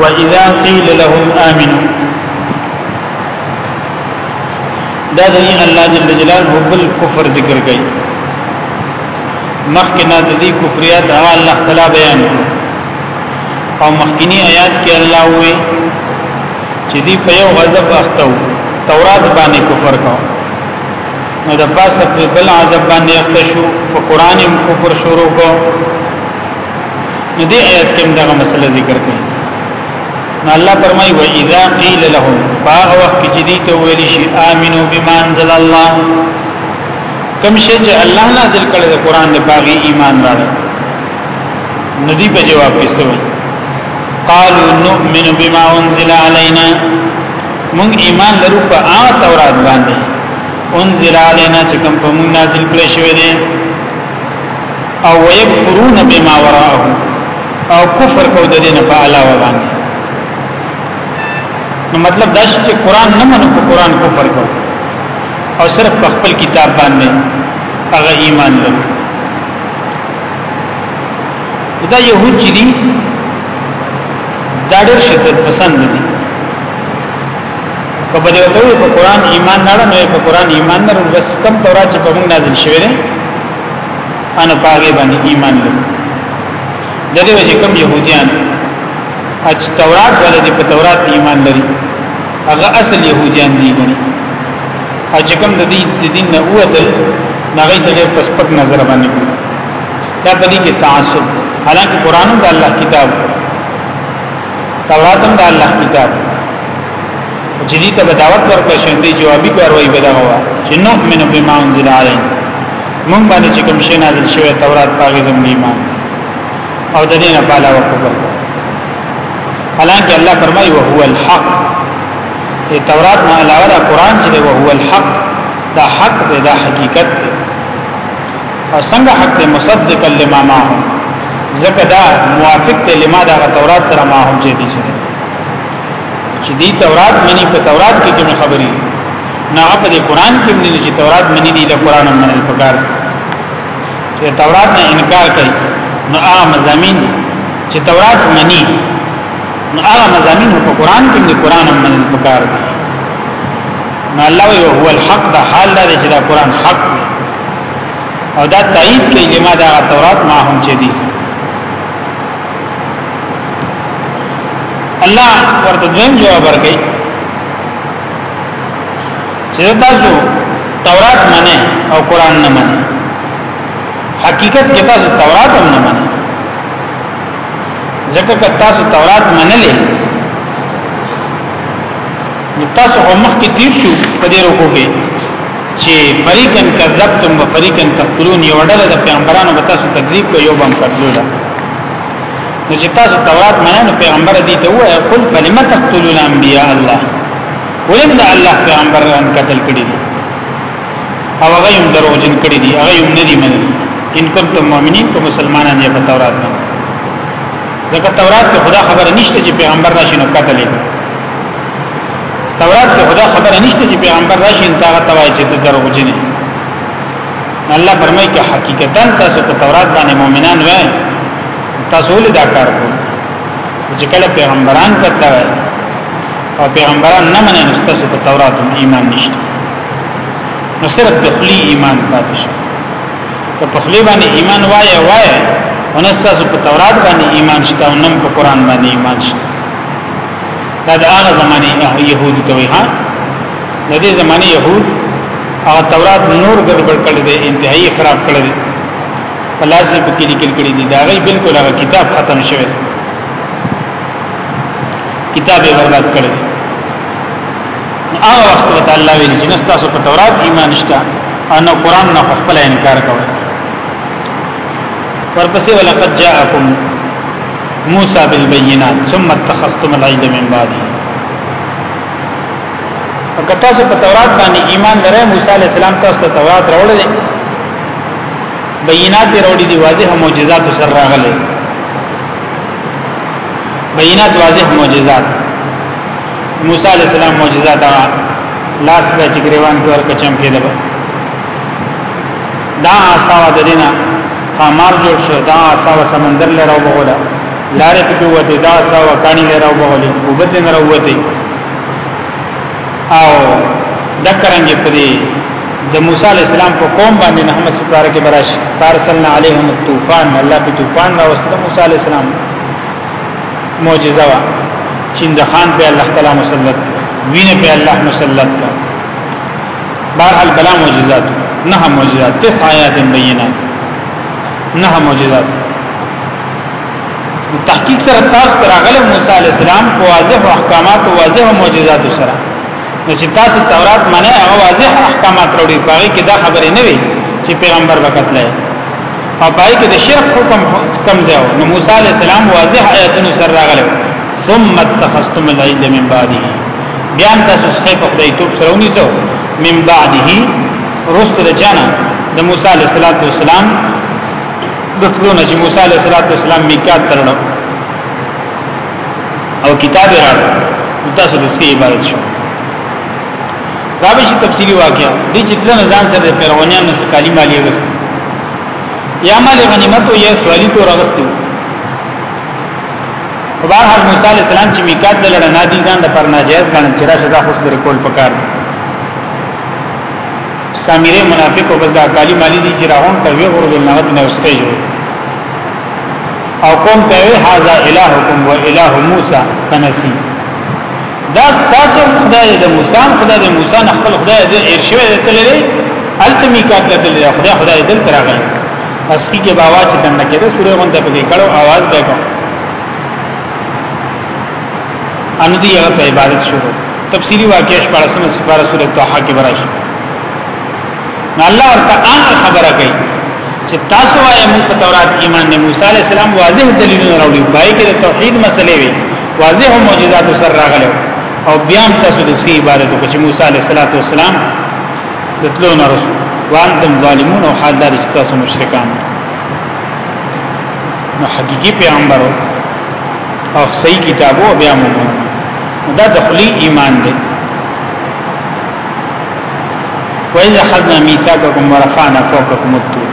واذا قيل لهم امنوا دا د الله جل جلاله بل کفر ذکر کوي مخکنا د دې کفریات هغه الله تعالی بیان او مخکنی آیات کې الله وې چې دې په یو غضب اختو تورات باندې کفر کو نو د پاسه په بل عذاب باندې اخته شو په قران هم کفر شروع کو نو دې آیت کې دا مسله ذکر کړي نو الله فرمایي و اذا قيل لهم باغ وخت کې دې ته ویل شي امنو بما انزل الله کوم شی چې الله نازل کړی د قران د باغی ایمان راړي نو دې په جواب کې سوي قالوا نؤمن بما انزل علينا مونږ ایمان لرو په هغه تورات باندې انزل علينا چې کوم په مونږ نازل کړی شوی دی او ويكفرون بما وراءه او کفر کو د دین په علاوه باندې نو مطلب دا چې قران نه منو په قران کفر کو او صرف په خپل کتاب باندې هغه ایمان لرو دا يهود چې دي دا ډېر شدت پسند دي کبه دی ته په قران ایمان نه نه په قران ایمان نه بس کم تورات چې په موږ نازل شوی دی ان پاګې باندې ایمان لري د دې وجه کم يهوديان اج تورات ولې په تورات ایمان لري هغه اصل يهوديان دي غني اج کم د دې د دین نه اوتل هغه ته په سپک نظر باندې دا په دې کې تعصب حالانکه قران د الله کتاب تورات هم د الله کتاب چې دې ته دعوت ورکړ شي دې جوابي کاروي بدغه وا چې نو منو بما انزل علی مونږ باندې چې کوم شی نازل شوی تورات پاګې زموږ ایمان او د دې نه بالا وکړو حالانکه الله فرمایي او هو الحق دې تورات نه علاوه قرآن چې او هو الحق دا حق دې دا حقیقت دې او څنګه حق ته مصدق لما معهم زکه دا موافق ته لما دا تورات سره معهم چې دي سره چې دي تورات مني په تورات کې کوم خبري نه په دې قران کې مني چې تورات مني دي له قران مني پکار چې تورات نه انکار کوي نو هغه مزامین چې تورات مني نو هغه مزامین په قران کې دي قران مني پکار دي نو الله هو الحق دا حال دا چې دا قران حق دی او دا تایید کوي لما دا تورات ما هم چې دي الله ورته دویم جواب ورکړي چې تاسو تورات منه او قران نه منه حقیقت کې تاسو تورات هم نه منه ځکه که تاسو تورات منلې تاسو هم مخکې تیر شو په دې روکو کې چې فریقن کذبتم و فریقن تقتلون یو ډله د پیغمبرانو به تاسو تکذیب کوي یو بم قتلو ده نو چې تاسو تورات مننه پیغمبر دي ته وایي قل فلم تقتلون انبیاء الله ولم الله پیغمبران قتل کړي دي او هغه هم دروژن کړي دي هغه هم نه دي منلي ان کنتم مؤمنین کوم مسلمانان یې په تورات نه ځکه تورات کې خدا خبر نشته چې پیغمبر راشي نو قتل یې تورات کې خدا خبر نشته چې پیغمبر راشي ان تاغه توای چې ته دروغجنې الله فرمایي چې حقیقتا تاسو په تورات باندې مؤمنان وای تاسو له دا کار کو چې کله پیغمبران کتل او پیغمبران نه منې نو تاسو په تورات ایمان نشته نو صرف دخلی ایمان پاتې شو که په خلی باندې ایمان وای وای ونستاسو په تورات باندې ایمان شته او نن په قران باندې ایمان شته دا د هغه زمانه يهود ته وي ها د دې زمانه يهود او تورات نور ګډوډ کړي دي انتهایی خراب کړي دي پلاسي په کې لیکل کړي دي دا غي بالکل هغه کتاب ختم شوی کتاب یې برباد کړی هغه وخت ته الله ویل چې نستاسو په تورات ایمان شته او نو قران نه خپل انکار کوي ورپسې ولقد جاءکم موسى بالبينات ثم اتخذتم العجل من بعده وکتا سو په تورات باندې ایمان لرې موسی علی السلام تاسو ته تورات راوړل بینات راوړي دي واضح معجزات سره راغلي بینات واضح معجزات موسی علی السلام معجزات لاس به چې ګریوان کې ورکه چمکې ده دا آساوا د دینه خامار جوړ شو دا عصا و سمندر لره وبغوله لارې په کې وته دا عصا و کانی لره وبغولې وبد نه راوته او د کرنګ په دې د موسی علی السلام په قوم باندې نه هم سپاره کې براش فارسلنا علیهم الطوفان الله په طوفان راوستل موسی علی السلام معجزه وا چیند خان په الله تعالی مسلط وینه په الله مسلط کړ بهرحال بلا معجزات نه معجزات تس آیات بینات نه معجزات تحقیق سره تاسو پر غل موسی علی السلام په واضح احکامات او واضح معجزات سره نو چې تاسو تورات منه هغه واضح احکامات وروړي پاره کې دا خبره نه وي چې پیغمبر وخت لای او پای کې د شرک حکم کم ځای نو موسی علی السلام واضح آیاتونو سره راغله ثم اتخذتم العجل من بعده بیا تاسو څخه په خدای توپ سره ونیسو من بعده رست د جانا د موسی علیه السلام د تلو نه چې موسی علیه السلام میقات ترنو او کتاب راړو تاسو د سې عبادت شو راویشي تفصیلی واقعا دې چې تل نزان سره د فرعونانو نه سکالی مالی وستو یا مال غنیمت او یا سوالی تو راغستو په بهر حال موسی علی السلام چې میقات لړ نه دي ځان د پر ناجایز غنل چې راشه دا خو سره کول پکار سامری منافق او بس دا کالی مالی دي چې راون کوي او رجل نغت نه وسته جوړ او کوم ته هاذا الہکم و الہ موسی فنسی دا تاسو خدای د موسی خدای د موسی نه خپل خدای د ارشوه د تللی التمی کاتل تللی خدای خدای دل تراغل پس کی کې باوا چې تنه کې د سورې غونډه په کې کړو आवाज به کو ان دې هغه عبادت شروع تفصیلی واقعې شپږمه سپاره سورې توحا کې براشي نو الله ورته عام خبره کوي چې تاسو وايي موږ په تورات ایمان نه موسی عليه السلام واضح دلیلونه راوړي پای کې د توحید مسلې وي واضح معجزات سره راغلي او بیا تاسو د سی عبادت کو چې موسی عليه السلام د تلو نه رسو وانتم ظالمون او حال دار چې تاسو مشرکان نو حقيقي پیغمبر او صحیح کتابو بیا مو دا دخلی ایمان دی وَإِذْ أَخَذْنَا مِيثَاقَكُمْ وَرَفَعْنَا فَوْقَكُمُ الطُّورَ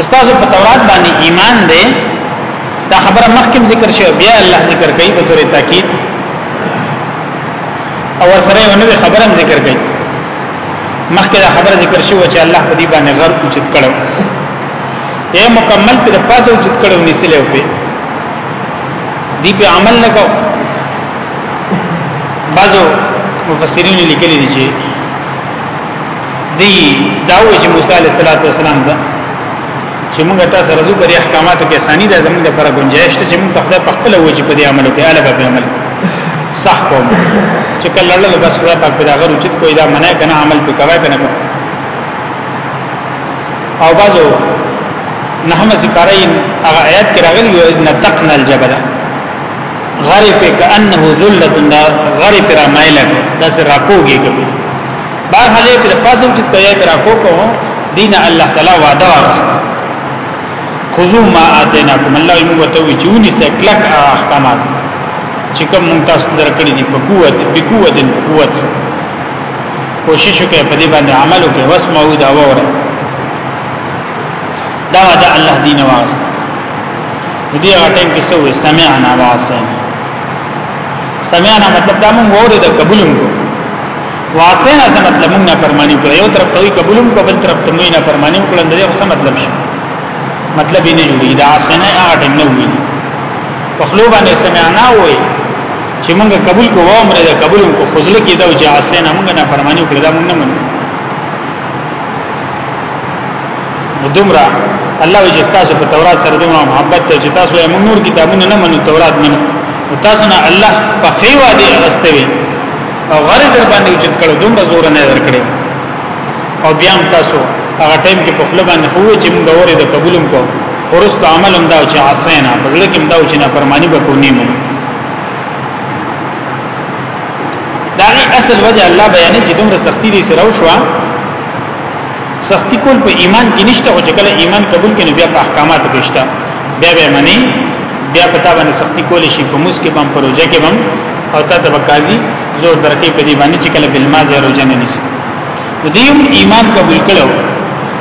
استاسو په تورات باندې ایمان دی دا خبره مخکې ذکر شوه بیا الله ذکر کوي په تورې تاکید او سره یو نوې خبره ذکر کوي مخکې دا خبره ذکر شوه چې الله په دې باندې غر اوچت کړو یې مکمل په پاسه اوچت کړو نسله په دې په عمل نه کوو بعضو مفسرین لیکلي دي چې دی داوی چې موسی علیه السلام دا چې موږ تاسو رزو پر احکاماتو کې اساني ده زموږ لپاره گنجائش ته چې موږ په خپل خپل وجه په دې عمل کې اله په عمل صح کوم چې کله الله بس خدای پاک پیدا غو چې کوئی دا منع کنه عمل په کوي کنه او بازو نحمه سپاره هغه آیات کې راغلی یو نتقنا الجبل غری په کانه ذلت دا غری پر مایل دا سر راکوږي کوي بار هغه پر پاسو چې کوي پر راکو کو دین الله تعالی وعده واغست خذو ما اتیناکم الله یې موږ ته وی چې ونی سه کلک احکامات چې کوم موږ تاسو درکړي دي په قوت په قوت په قوت کوشش وکړئ په دې باندې عمل وکړئ واسمعوا دا وره دا وعده الله دین واغست دې اټین کې سو سمعنا واسین سمعنا مطلب دا مونږ وره د قبولم کو واسین څه مطلب مونږ نه پرمانی کړو یو طرف ته قبولم کو بل طرف ته مونږ نه پرمانی کړو دا یو څه مطلب شي مطلب یې نه جوړي دا اسین هغه ټیم نه وي په خلو باندې سمعنا وای چې مونږ قبول کو و امر دا قبولم کو خزل کې دا چې اسین مونږ نه پرمانی کړو دا مونږ نه منو دومره الله وی چې تاسو په تورات سره دومره محبت ته چې تاسو یې نور کتابونه نه منو تورات منو تاسو نه الله په خیوا دی غستوي او غره در باندې وجود کړو دومره زور نه درکړي او بیا تاسو هغه ټیم کې په خپل باندې خو چې موږ اورې د قبولم کو ورست عمل هم دا چې حسینا بزله کې هم دا چې نه فرمانی وکونی مو دا اصل وجه الله بیان چې دومره سختی دي سره وشوه سختی کول په ایمان کې نشته او چې کله ایمان قبول کړي بیا په احکاماتو کې شته بیا به منی بیا په تا باندې سختی کول شي په موس کې بم پروژه کې بم او تا ته قاضي زور درکې په دې باندې چې کله بل ما زه روزه نه نيسي د دې ایمان قبول کړو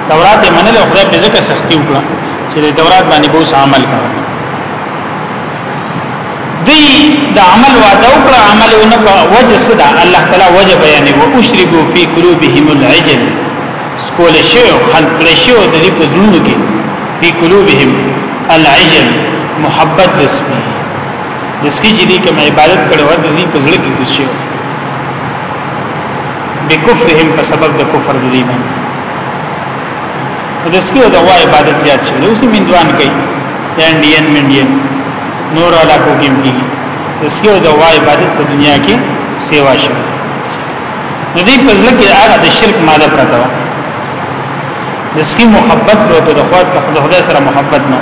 تورات منل او خدای په ځکه سختی وکړه چې د تورات باندې به عمل کړو دی د عمل وعده او کړه عمل نه کو وجه صدا الله تعالی وجه بیانې او اشربو فی قلوبهم العجل سکول شو خلق کړي شو د دې پزړونو کې فی قلوبهم العجل محبت دسکی دسکی چې دې کوم عبادت کړو د دې پزړ کې کوشي بکفرهم په سبب د کفر دې باندې دسکی او د عبادت زیات شي اوس مندوان کوي انډین منډین نور علاقو کې کیږي اسکه او د وای عبادت په دنیا کې سیوا شي نو دې په ځل کې هغه د شرک ماده پرته و د سکی محبت پرته د خدای په خدای سره محبت نه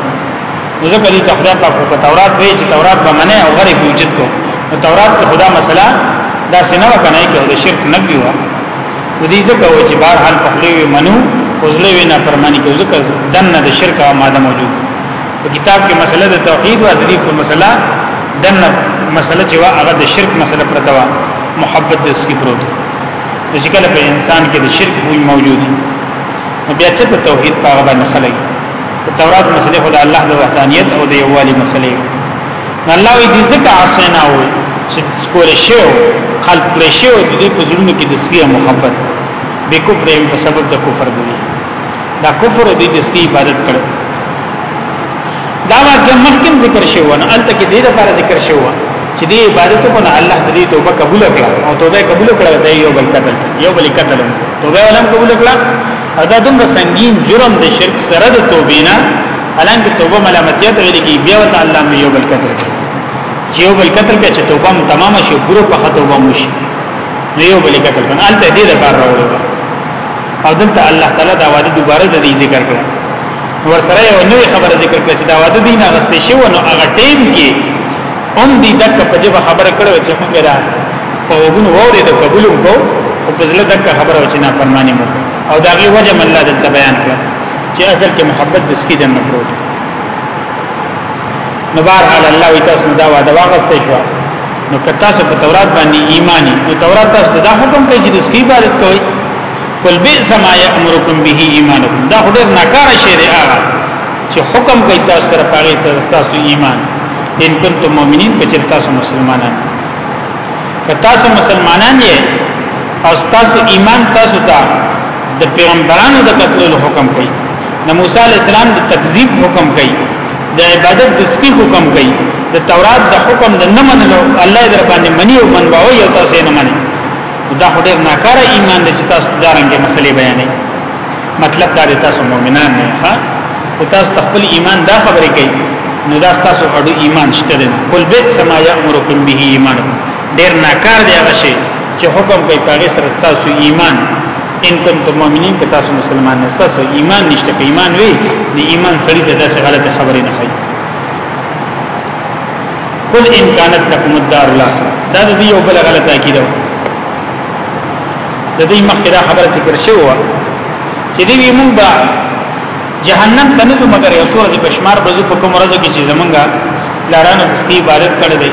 ځکه دې خدای په په تورات وی چې تورات به منه او غریب وجود کو نو تورات په خدا مسله دا سينه وکنه کې د شرک نه کیوا نو دې ځکه و چې بهر حال په خلوی منو او زله وینا فرمانی کو ځکه دنه د شرک او ماده موجود په کتاب کې مسله د توحید او د دې په مسله دنه مسله چې وا هغه د شرک مسله پرته وا محبت د سکی پروت نو چې کله په انسان کې د شرک وی موجود نو بیا چې ته توحید په هغه باندې خلګي تورات مسله خدای الله د وحدانیت او د یووالي مسله الله وی دې ځکه اسینا و چې سکور شو خلق پر شو د دې په زړونو کې د سیه محبت به کفر هم په سبب د کفر دی دا کفر دې د سیه عبادت کړو دا واقع مخکم ذکر شو نه الته کې دې لپاره ذکر شو چې دې عبادت کو نه الله دې توبه قبول کړه او توبه قبول کړه دې یو بل قتل یو بل قتل توبه ولم قبول کړه ادا دومره سنگین جرم د شرک سره د توبې نه الانکه توبه ملامتیا ته ویل کی بیا ته الله مې یو بل قتل کوي یو بل قتل کې چې توبه مو تمام شي ګورو په خطو به مو شي یو بل قتل کنه الته دې د کار راوړو او دلته الله تعالی دا وعده دوباره د دې ذکر کړ ور سره یو نوې خبره ذکر کړ چې دا وعده دینه غستې شو نو هغه ټیم کې هم دې دک په جبه خبره کړو چې موږ دا په وګونو وره د قبول کو او په زړه دک خبره چې نه فرمانی مو او دا غي وجه من الله دلته بیان کړ چې اصل کې محبت د سکی دنه پروت نو بار حال الله وی تاسو دا وعده واغسته شو نو که تاسو په تورات باندې ایمانی نو تورات تاسو دا حکم کوي چې د سکی عبادت کوي قل بئس ما یامرکم به ایمانکم دا خدای ناکاره شی دی هغه چې حکم کوي تاسو سره پاره تاسو ایمان ان کنتم مؤمنین کچې تاسو مسلمانان که تاسو مسلمانان یې او تاسو ایمان تاسو ته د پیغمبرانو د قتلولو حکم کوي د موسی علی السلام د تکذیب حکم کوي د عبادت د سکی حکم کوي د تورات د حکم د نه منلو الله در باندې منی او منواوي او تاسو نه منئ دا خو ډیر ناکاره ایمان دی چې تاسو دا رنګه مسلې بیانې مطلب دا دی تاسو مؤمنان نه ښا او تاسو خپل ایمان دا خبرې کوي نو دا تاسو اړو ایمان شته دی قل بیت سما یامرکم به ایمان ډیر ناکار دی هغه شی چې حکم کوي پاګه سره تاسو ایمان ان کنتم مؤمنین که تاسو مسلمان نه تاسو ایمان نشته په ایمان وی نه ایمان سړی ته داسې غلطه خبرې نه کوي قل ان كانت لكم الدار الاخره دا د یو بل غلطه عقیده د دې مخکې دا خبره ذکر شوې و چې دی وی مونږ به جهنم ته نه مګر یو سورې د بشمار بزو په کوم ورځ کې چې زمونږه لارانو د سکی عبادت کړی دی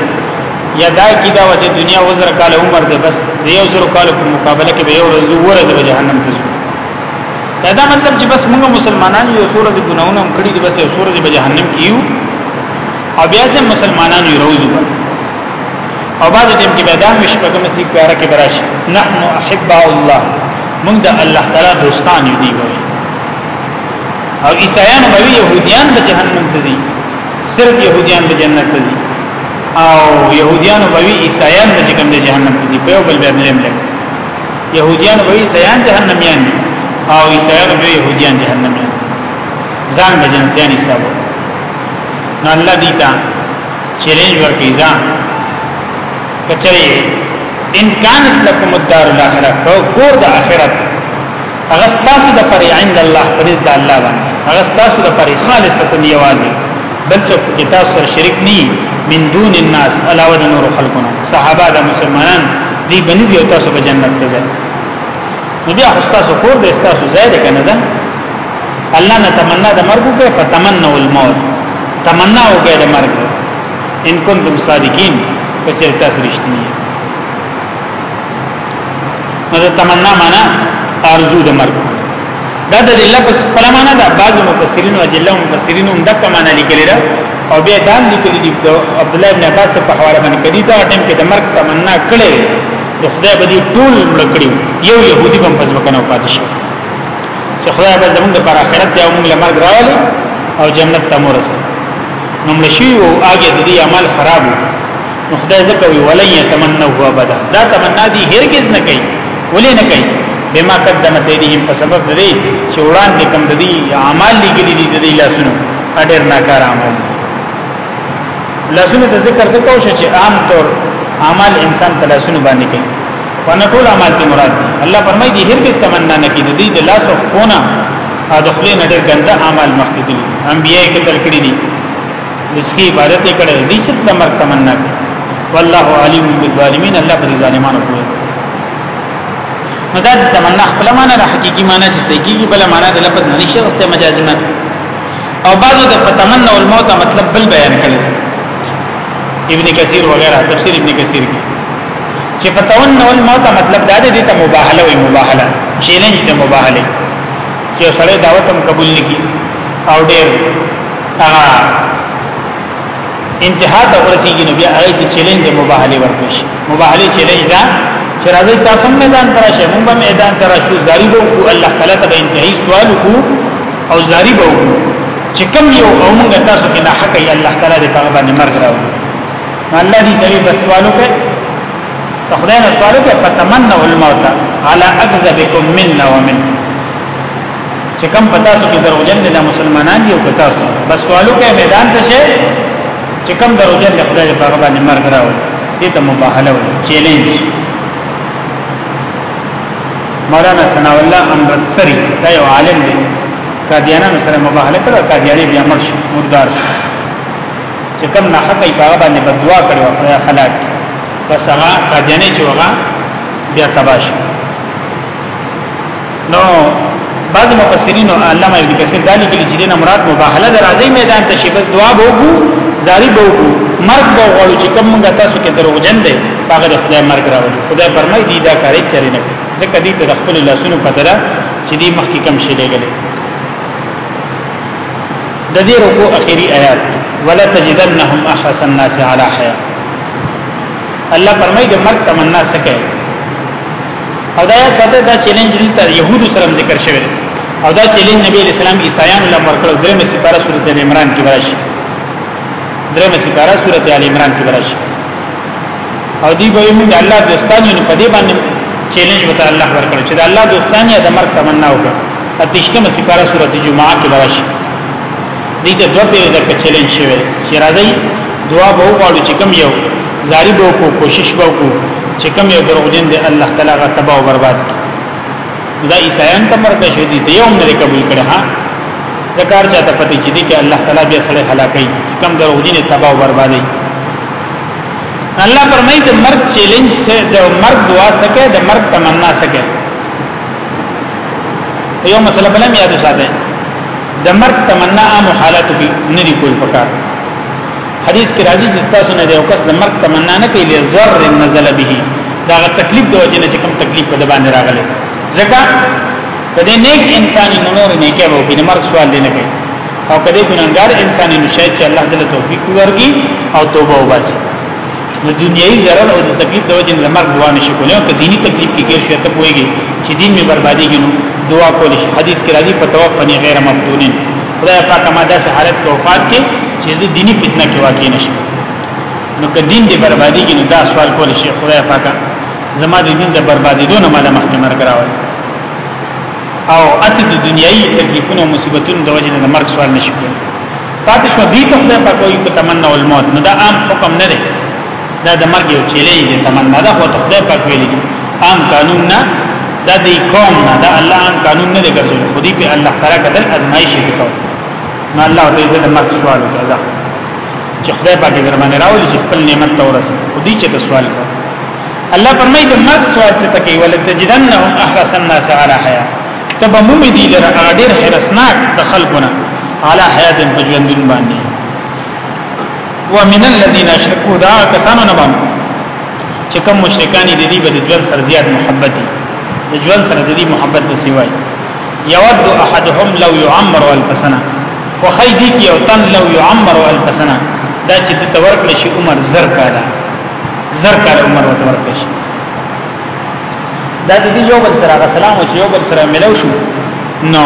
یا دا کی دا وجه دنیا وزر کال عمر دی بس د یو زر کال په مقابله کې به یو ورځ ورځ به جهنم ته ځو دا مطلب چې بس مونږ مسلمانان یو سورې د ګناونو هم کړی دی بس یو سورې به جهنم کیو او بیا سه مسلمانان یو روزو او بعض ټیم کې میدان مش په کوم سی کواره کې براشي نحن احباء الله موږ د الله تعالی دوستان یو دی وایي او عیسایان به يهوديان به جهنم ته ځي صرف يهوديان به جنت ته ځي او يهوديان به عیسایان به کوم د جهنم ته ځي په بل به بلم لګ يهوديان به عیسایان جهنم یان او عیسایان به يهوديان جهنم یان ځان به جنتیان حساب نه الله دې ته چیلنج ورکړي ځان کچري ان كانت لكم الدار الاخره کو کور د اخرت هغه تاسو د پرې عند الله پرز د الله باندې هغه تاسو د پرې خالصه یوازي بل څوک چې تاسو سره شریک ني من دون الناس علاوه د نور خلقونه صحابه د مسلمانان دی بنځ یو تاسو په جنت ته ځي نو بیا تاسو کور د تاسو ځای دی کنه ځه الله نه تمنا د مرګ کې فتمنوا الموت تمنا وکړه د مرګ ان کنتم صادقین په چیر تاسو رښتینی نو د تمنا معنا ارزو د مرګ دا د لفظ په معنا دا بعض مفسرین او جله مفسرین هم د په معنا لیکل دا او بیا دا لیکل دي د عبد الله بن عباس په حواله باندې کړي دا ټیم کې د مرګ تمنا کړي د خدای بدی ټول مړ کړی یو يهودي هم پس وکنه پاتې شو چې خدای به زموږ پر آخرت یا موږ لمر راولي او جنت ته مورسه نو ملشي او هغه د دې عمل خراب نو خدای زکه وی ولن يتمنوا ابدا دا تمنا دي هرگز نه کوي ولې نه کوي بما قدمت ايديهم په سبب د دې چې وړاندې کوم د دې اعمال لګلي دي د دې لاسونو اډر ناکار عمل دي لاسونه د ذکر ذکر شو چې عام طور اعمال انسان په لاسونو باندې کوي ونه ټول اعمال ته مراد دي الله فرمایي دي هرگز تمنا نه کوي دوی د لاس او خونه او د خلې نه ډېر ګنده اعمال مخکې دي انبيي کې تل کړی دي دسکی عبادت یې کړې دي چې د مرګ تمنا کوي والله علیم بالظالمین الله پر ظالمانو کوي مګر تمنا خپل معنا د حقيقي معنا چې صحیح بل معنا د لفظ نه نشي واستعمال مجازي نه او بعضو د فتمنه الموت مطلب بل بیان کړي ابن کثیر وغیرہ تفسیر ابن کثیر کې چې فتمنه الموت مطلب دا دی ته مباهله وي مباهله چیلنج ته مباهله چې سړی دعوت هم قبول نکي او ډېر هغه انتها ته ورسیږي نو بیا هغه ته چیلنج د مباهله ورکړي شي مباهله چیلنج دا چې راځي تاسو میدان تراشه موږ میدان تراشو زاری وو الله تعالی ته انتهایی سوال وکړو او زاری به وکړو چې کم یو او موږ تاسو کې نه حق ای الله تعالی دې په باندې مرګ راو الله دې دې بسوالو کې خدای نه سوالو کې فتمنوا الموت على اكذبكم منا ومن چې کم پتا سو کې دروژن دي مسلمانان دي او پتا سو بس سوالو کې میدان ته شي چې کم دروژن دي خدای په باندې مرګ راو دې ته مباهله و چیلنج مولانا ثنا الله امرتسری دا یو عالم دی قادیانانو سره مباهله کړو قادیانی بیا مرش مردار شو چې کوم نه حق یې هغه باندې بدوا کړو خدای خلاق بس هغه قادیانی چې هغه بیا تباش نو بعض مفسرین او علامه ابن کثیر دالی کې چې دینه مراد مباهله د راځي میدان ته شي بس دعا به وکړو زاری به وکړو مرګ به وغواړو چې کوم موږ تاسو کې دروغجن دی هغه د خدای مرګ راوړي خدای فرمایي دی دا کاری چری نه کوي ځکه دې ته خپل لاسونو پته ده چې دې مخکې کم شي لګل د دې رکو اخیری آیات ولا تجدنهم احرس الناس على حياه الله فرمایي د مرګ تمنا سکه او دا یاد ساته دا چیلنج دلته يهودو سره ذکر شوی او دا چیلنج نبی اسلام عیسایانو لپاره ورکړو درې مې سپاره سورته عمران کې راشي درې مې سپاره سورته عمران کې راشي او دی به موږ الله دوستانی په دې باندې چیلنج وته الله ورکړي چې الله دوستانی د مرګ تمنا وکړي اتشته مې سپاره سورته جمعه کې راشي دې ته دوه پیری د چیلنج شوی چې راځي دعا به وغواړو چې کم یو زاری به کو کوشش به کو چې کم یو دروغجن دی الله تعالی غا تباہ او برباد کړي دا عیسایان ته مرکه شې دي ته یو نه قبول کړه ها ذکر چاته پتی چې دي کې الله تعالی بیا سره هلاکي کم دروغجن تباہ او بربادي الله فرمایي د مرګ چیلنج سه د مرګ دعا سکه د مرګ تمنا سکه یو مسله بلم یاد وساته د مرګ تمنا عام حالت کې نه دی کول پکار حدیث کې راځي چې تاسو نه یو کس د مرګ تمنا نه کوي لزر نزل به دا تکلیف د وجه نه چې کوم تکلیف په باندې راغلی ځکه کله نیک انسان نور نه کوي د مرګ سوال دی نه کوي او کله ګناګار انسان نو شاید چې الله تعالی توفیق ورکړي او توبه وباسي نو دنیوي ضرر او د تکلیف د وجې لمر دعا نشي کولای او کديني تکلیف کې ګر شي ته پويږي چې دین می بربادي ګنو دعا کول شي حدیث کې راځي په توفنی غیر مفتونین خدای پاک ما داسې حالت کې وفات کې چې زه دینی فتنه کې واقع نشم نو کدین دې بربادي ګنو دا سوال کول شي خدای پاک زما د دین د بربادي دونه مال مخکې مرګ راوړي او اسې د دنیایي تکلیفونو او مصیبتونو د وجې د مرګ سوال نشي کولی پاتې شو دوی ته خدای پاک وایي په تمنا الموت نو دا عام حکم نه دی دا د مرګ یو چیلې دی تمنا دا خو ته خدای پاک ویلي عام قانون نه دا دی قوم نه دا الله عام قانون نه دی ګرځول خو دې په الله تعالی کدل ازمایش دی کو نو الله دې زه د مرګ سوال وکړه چې خدای پاک دې باندې راولي چې خپل نعمت تورسه خو دې چې ته سوال وکړه الله فرمای د مرګ سوال چې تکي ول تجدنهم احرس الناس على حياه تب مومي دي لره هغه ډیر حرسناک د خلقونه على حياه په ژوندون باندې ومن الذين اشركوا دا کسانو نه باندې چې کوم مشرکان دي دي په ژوند سره زیات محبت دي د ژوند سره د دې محبت نه سیوای یود احدهم لو يعمر الف سنه وخی دي کې او تن لو يعمر الف سنه دا چې د تورک نشي عمر زر کاله زر کال عمر وته ورکړي شي دا د دې یو بل سره غا سلام او چې یو بل سره ملو شو نو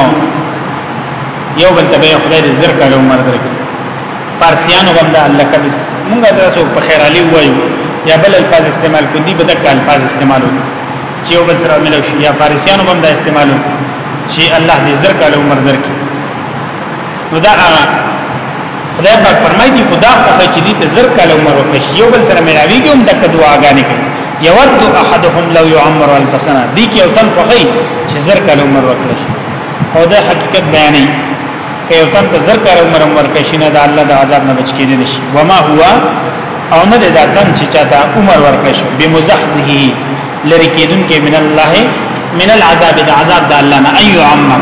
یو بل ته به خدای دې زر کال عمر درکړي فارسیانو باندې الله کبس موږ تاسو په خیر علي وایو یا بل الفاظ استعمال کو دي بدل الفاظ استعمال وکړي چې یو بل سره ملو شي یا فارسیانو باندې استعمالو چې الله دې زر کال عمر درکړي نو دا هغه خدای پاک فرمایي دي خدا خو چې دي ته زر کاله عمر وکړي یو بل سره ملاوي کوم د دعاګانې کوي یود احدهم لو يعمر الف سنه دي کې او تن خوخي چې زر کاله عمر وکړي او دا حقیقت بیانې کې او تن ته زر کاله عمر عمر کې شنه د الله د عذاب نه بچ کېدل شي وما هو او نه دا تن چې چاته عمر ورکړي شو بمزحزه لری کېدون کې من الله من العذاب د عذاب د الله نه ايو عمر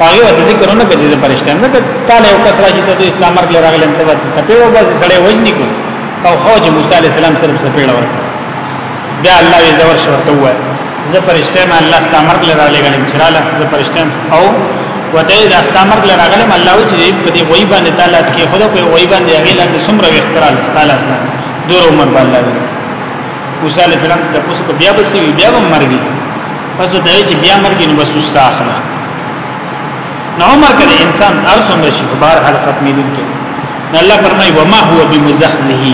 هغه ته ذکر نه کوي چې فرشته نه کوي تعالی یو کس راځي ته اسلام مرګ لرغل ته ورته سپېړو بس سړی وجنی کو او خوج موسی علی السلام سره سپېړو ورته بیا الله یې زور شو ته وای زه فرشته ما الله ست مرګ لرغل غلم چراله زه فرشته او وته دا ست مرګ لرغل الله و چې په دې وای باندې تعالی اس کې خدا په وای باندې هغه لاندې سمره وخترال تعالی اس دور عمر باندې موسی علی السلام د پوسو بیا بسې بیا مرګي پس ته چې بیا مرګ نو بس وساخنه نو عمر کله انسان ارسم شي په بار حال ختمې دي کې الله فرمایي وما هو بمزحزه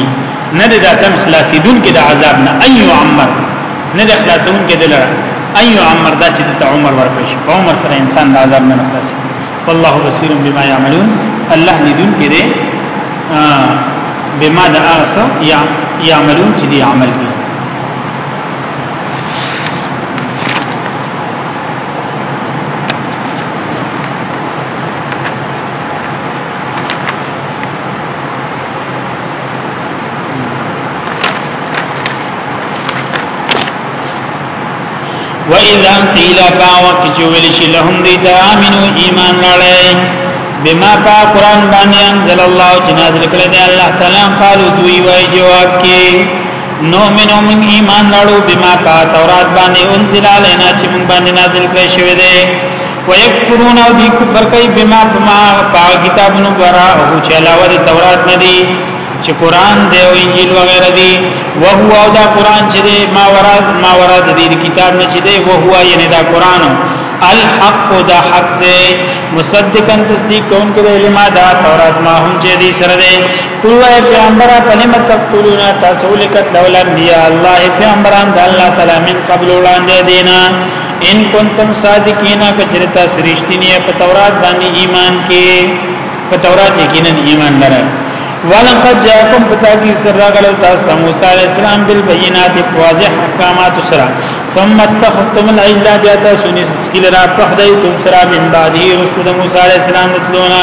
نه دا تن خلاصې دن کې د عذاب نه ايو عمر نه د خلاصون کې دلاره ايو عمر دا چې د عمر ورکړي شي په عمر سره انسان د عذاب نه خلاصي والله بصير بما يعملون الله ندون کې دي بما دا اغسو يعملون چې دي عمل کوي و اذا قيل باوق چې ویل شي لهم دي تامنو ایمان لړې بما پا قران باندې انزل الله چې نازل کړی دی الله تعالی قالو دوی وای جواب کې نؤمنو من ایمان راړو بما پا تورات باندې انزل علینا چې موږ باندې نازل کړی شوی دی ويكفرون او دی کفر کوي بما بما پا کتابونو برا او چې علاوه د تورات نه دی چې قران دی او انجیل وغیرہ دی او هو او دا قران چې دی ما ورا ما ورا د دې کتاب نه چې دی او هو یعنی دا قران الحق دا حق دی مصدقا تصدیق کون کې علم دا تورات ما هم چې دی سره دی وای پیغمبر په لمه تقتلون تاسو لکت لولا انبیاء الله پیغمبران د الله تعالی من قبل وړاندې دینا ان کنتم صادقین کچرتا سرشتنی په تورات باندې ایمان کې په تورات یقینا ایمان لرئ ولقد جاءكم بتاكي سر غلو تاسو موسی عليه السلام بالبينات واضح احکامات سره ثم اتخذتم العجل بیا تاسو نسکیل را پخدای تم سرا من بعدی رسول موسی علیہ السلام نتلونا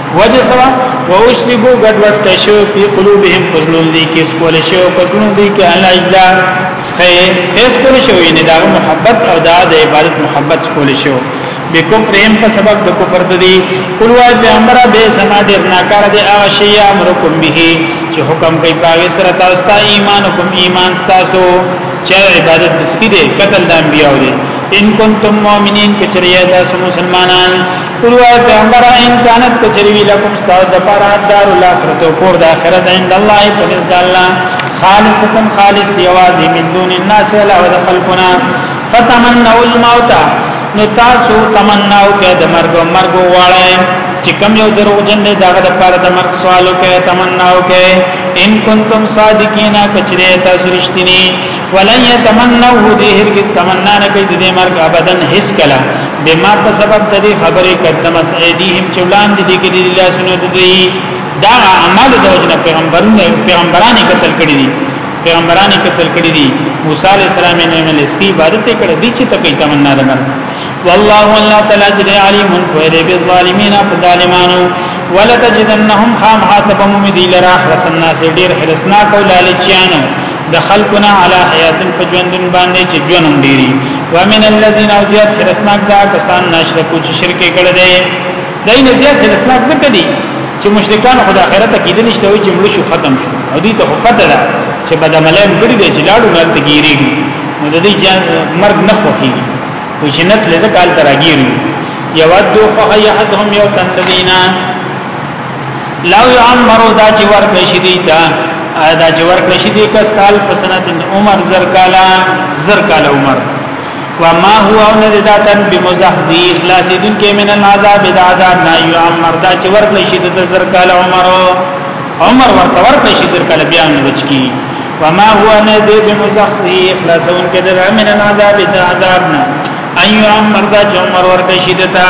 وجه سوا و اوشربو گدوت کشو پی قلوبهم پزلون دی کس کول شو پزلون دی که الله اجلا سخیز کول شو یعنی دا محبت او دا د عبادت محبت کول شو بکفرهم په سبب د کفر دی قل وای پیغمبر به سما ډیر ناکار دی هغه شی امرکم به چې حکم کوي پاګه سره تاسو ته ایمان کوم ایمان تاسو چې عبادت دسکی دی قتل د انبیاء دی ان کنتم مؤمنین کچریه تاسو مسلمانان قل وای پیغمبر ان کانت کچریوی لکم استاد د پاره دار الاخرت او کور د اخرت عند الله پنځ د الله خالصتن خالص یوازې من دون الناس الا ود خلقنا فتمنوا الموت نو تاسو تمناو کې د مرګ مرګ واړی چې کم یو درو جن دې داغه د پاره د مرګ سوالو کې تمناو کې ان کنتم صادقین کچری تاسو رښتینی ولن يتمنوه دي هرگز تمنا نه کوي د مرګ ابدا هیڅ کله بما په سبب د دې خبرې قدمت ايديهم چې وړاندې دي کې دي لاسونه دوی دا اعمال د وجنه پیغمبرونه پیغمبرانو قتل کړی دي پیغمبرانو قتل کړی دي موسی عليه السلام نه نه لسکی عبادت کړی دي چې تکي تمنا نه مرګ والله الله تعالی جل علیم فیده بالظالمین فظالمانو ولتجدنهم خام حاتبهم دی لرا حسن ناس ډیر حرسناک او لالچیانو د خلقنا علی حیات په ژوندون باندې چې ژوند ډیری ومن الذين اوزیات حرسناک دا کسان ناشرکو چې شرک کړي دي دای نه زیات حرسناک څه کړي چې مشرکان خدای آخرت کې دي نشته وي چې مړ شو ختم شو او دې ته پته ده چې بدعملان کړي دي چې لاړو نال ته ګیری نو د دې جان مرګ نه خوخي او جنت لزکال تراګیری یود خو یحدهم یو تندینا لو عمرو دا چې ورکړی شي دی تا دا چې ورکړی شي دی کسکال پسنت عمر زر کالا زر کالا عمر وما هو او نه دا تن بمزحزی اخلاص دن کې من العذاب دا عذاب نه یو عمر دا چې ورکړی شي د زر کالا عمر عمر ورته ورکړی شي زر کالا بیا نه بچکی وما هو نه دې بمزحزی اخلاص دن کې د من العذاب دا عذاب نه ايو عمر دا چې عمر ورکړی شي دتا